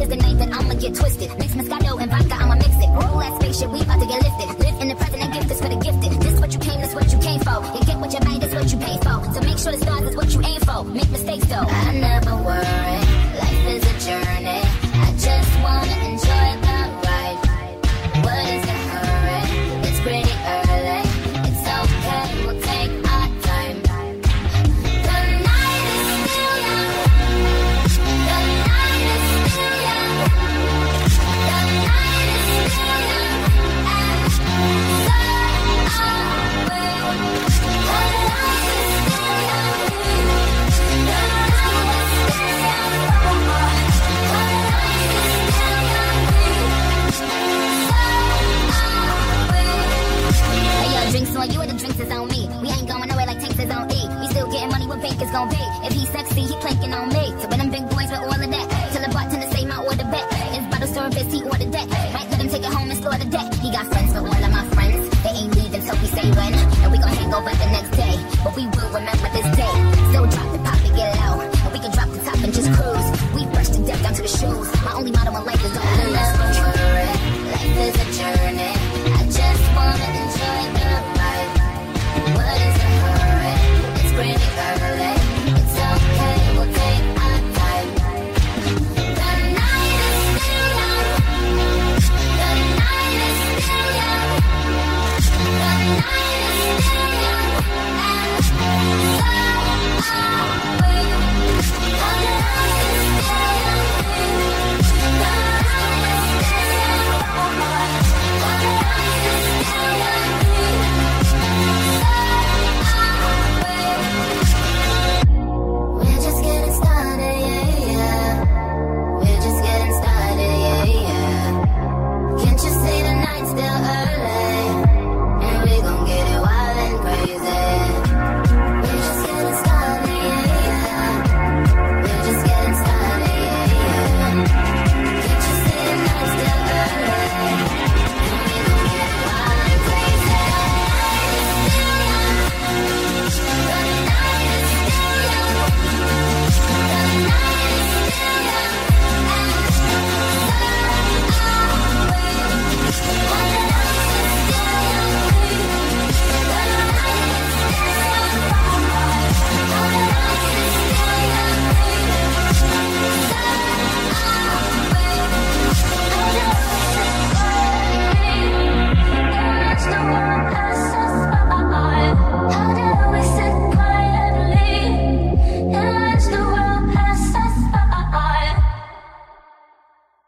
is the night that I'ma get twisted. Mix Moscato and vodka, I'ma mix it. Roll that spaceship, we about to get lifted. Live in the present and give this for the gifted. This what you came, this what you came for. You get what you buy, this what you pay for. So make sure the stars is what you aim for. Make mistakes though. I know. If he's sexy, he planking on me. So when them big boys with all of that, tell the bartender say my order back. It's bottle service, he ordered that. Might let him take it home and store the deck. He got